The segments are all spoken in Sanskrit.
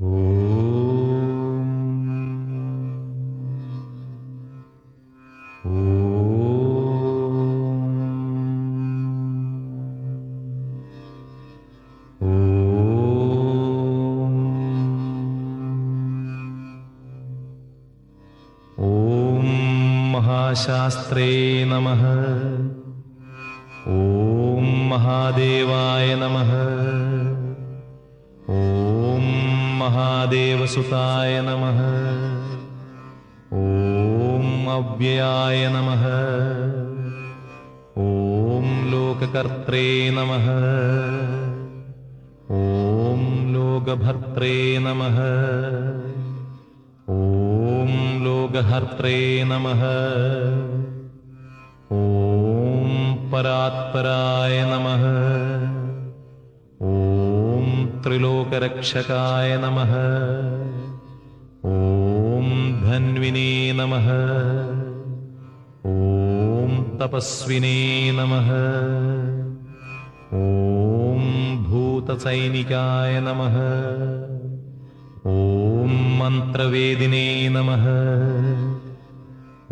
ॐ महाशास्त्रे नमः। ॐ महादेवाय नमः महादेवसुताय नमः। ॐ अव्ययाय नमः। ॐ लोककर्त्रे नमः। ॐ लोकभर्त्रे नमः। ॐ लोकहर्त्रे नमः। ॐ परात्पराय नमः। ॐ त्रिलोकरक्षकाय नमः। ॐ धन्विने नमः। ॐ तपस्विने नमः। ॐ भूतसैनिकाय नमः। ॐ मन्त्रवेदिने नमः।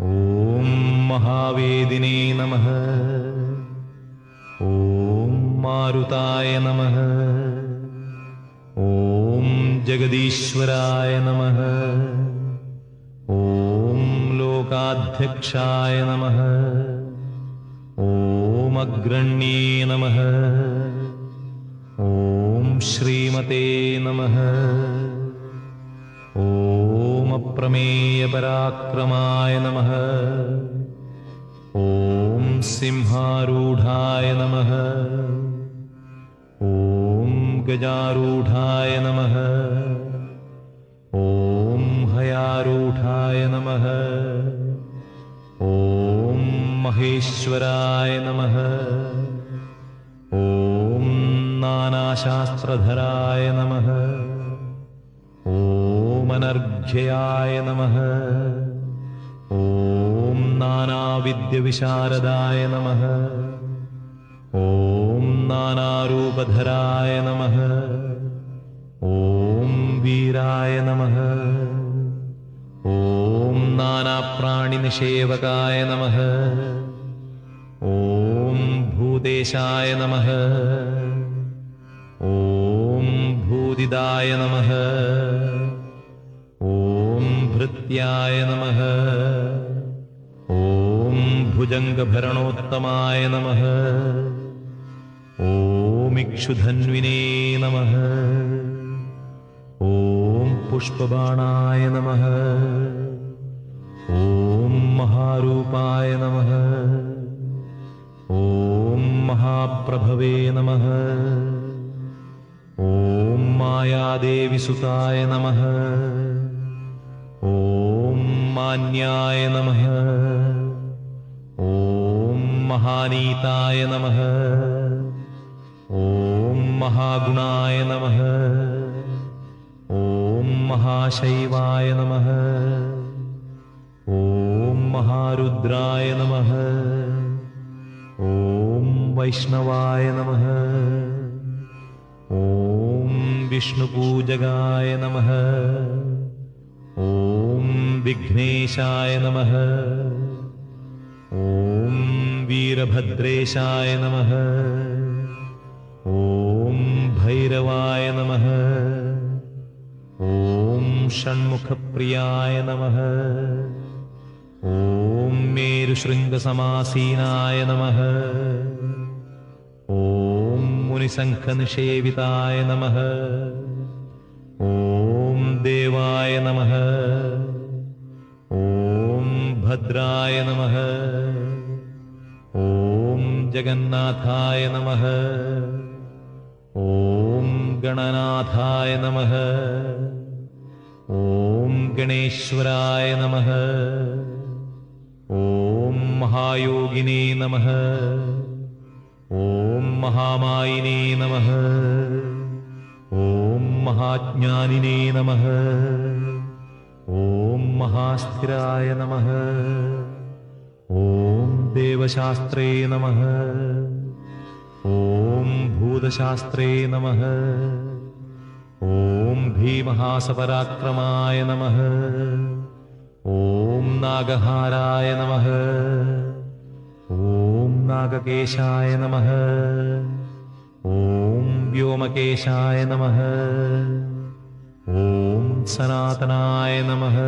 ॐ महावेदिने नमः। ॐ मारुताय नमः ॐ जगदीश्वराय नमः। ॐ लोकाध्यक्षाय नमः। ॐ अग्रण्ये नमः। ॐ श्रीमते नमः। ॐ अप्रमेयपराक्रमाय नमः। ॐ सिंहारूढाय नमः। ॐ गजारूढाय नमः। ॐ हयारूढाय नमः। ॐ महेश्वराय नमः। ॐ नानाशास्त्रधराय नमः। ॐ अनर्घ्याय नमः। ॐ नानाविद्यविशारदाय नमः। ॐ नानारूपधराय नमः। ॐ वीराय नमः। ॐ नानाप्राणिनिषेवकाय नमः। ॐ भूतेशाय नमः। ॐ भूदिदाय नमः। ॐ भृत्याय नमः। ॐ भुजङ्गभरणोत्तमाय नमः ॐ इक्षुधन्विने नमः। ॐ पुष्पबाणाय नमः। ॐ महारूपाय नमः। ॐ महाप्रभवे नमः। ॐ मायादेविसुताय नमः। ॐ मान्याय नमः। ॐ महानीताय नमः ॐ महागुणाय नमः। ॐ महाशैवाय नमः। ॐ महारुद्राय नमः। ॐ वैष्णवाय नमः। ॐ विष्णुपूजगाय नमः। ॐ विघ्नेशाय नमः। ॐ वीरभद्रेशाय नमः षण्मुखप्रियाय नमः। ॐ मेरुशृङ्गसमासीनाय नमः। ॐ मुनिशङ्खनिषेविताय नमः। ॐ देवाय नमः। ॐ भद्राय नमः। ॐ जगन्नाथाय नमः। ॐ गणनाथाय नमः गणेश्वराय नमः। ॐ महायोगिने नमः। ॐ महामायिने नमः। ॐ महाज्ञानिने नमः। ॐ महास्थिराय नमः। ॐ देवशास्त्रे नमः। ॐ भूतशास्त्रे नमः ॐ भीमहासपराक्रमाय नमः। ॐ नागहाराय नमः। ॐ नागकेशाय नमः। ॐ व्योमकेशाय नमः। ॐ सनातनाय नमः।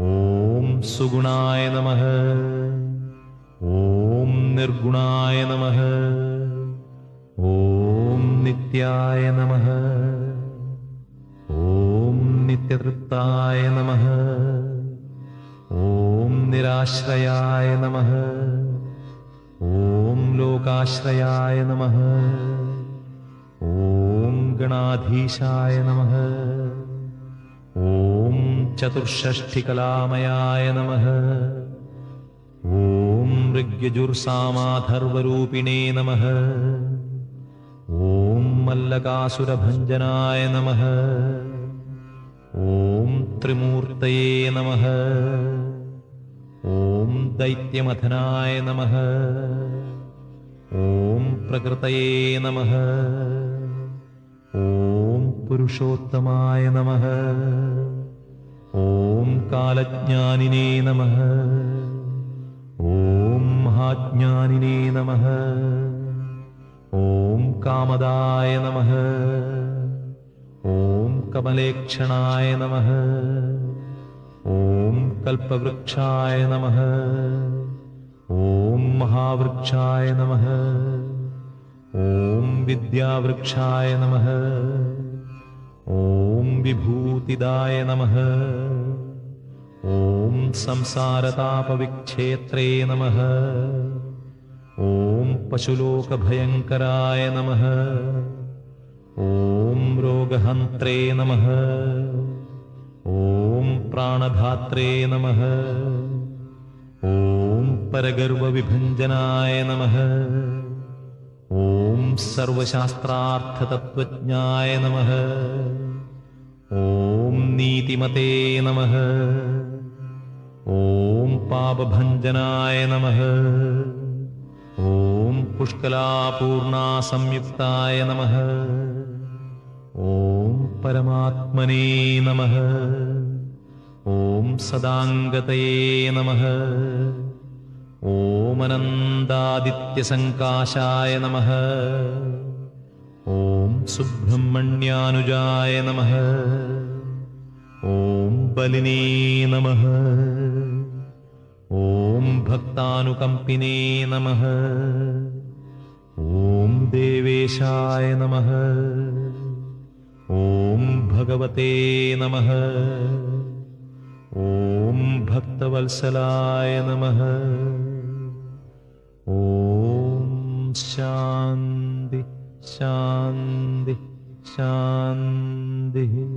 ॐ सुगुणाय नमः। ॐ निर्गुणाय नमः। ॐ नित्याय नमः नित्यतृप्ताय नमः ॐ निराश्रयाय नमः ॐ लोकाश्रयाय नमः ॐ गणाधीशाय नमः ॐ चतुष्षष्ठिकलामयाय नमः ॐ ऋग्यजुर्सामाथर्वरूपिणे नमः ॐ मल्लकासुरभञ्जनाय नमः त्रिमूर्तये नमः। ॐ दैत्यमथनाय नमः। ॐ प्रकृतये नमः। ॐ पुरुषोत्तमाय नमः। ॐ कालज्ञानिने नमः। ॐ महाज्ञानिने नमः। ॐ कामदाय नमः। ॐ कमलेक्षणाय नमः कल्पवृक्षाय नमः। ॐ महावृक्षाय नमः। ॐ विद्यावृक्षाय नमः। ॐ विभूतिदाय नमः। ॐ संसारतापविक्षेत्रे नमः। ॐ पशुलोकभयङ्कराय नमः। ॐ रोगहन्त्रे नमः। ॐ प्राणधात्रे नमः। ॐ परगर्वविभञ्जनाय नमः। ॐ सर्वशास्त्रार्थतत्त्वज्ञाय नमः। ॐ नीतिमते नमः। ॐ पापभञ्जनाय नमः। ॐ पुष्कलापूर्णासंयुक्ताय नमः। ॐ परमात्मने नमः ॐ सदाङ्गतये नमः ॐ अनन्दादित्यसङ्काशाय नमः ॐ सुब्रह्मण्यानुजाय नमः ॐ बलिने नमः ॐ भक्तानुकम्पिने नमः ॐ देवेशाय नमः ॐ भगवते नमः ॐ भक्तवत्सलाय नमः। ॐ शान्ति शान्ति शान्तिः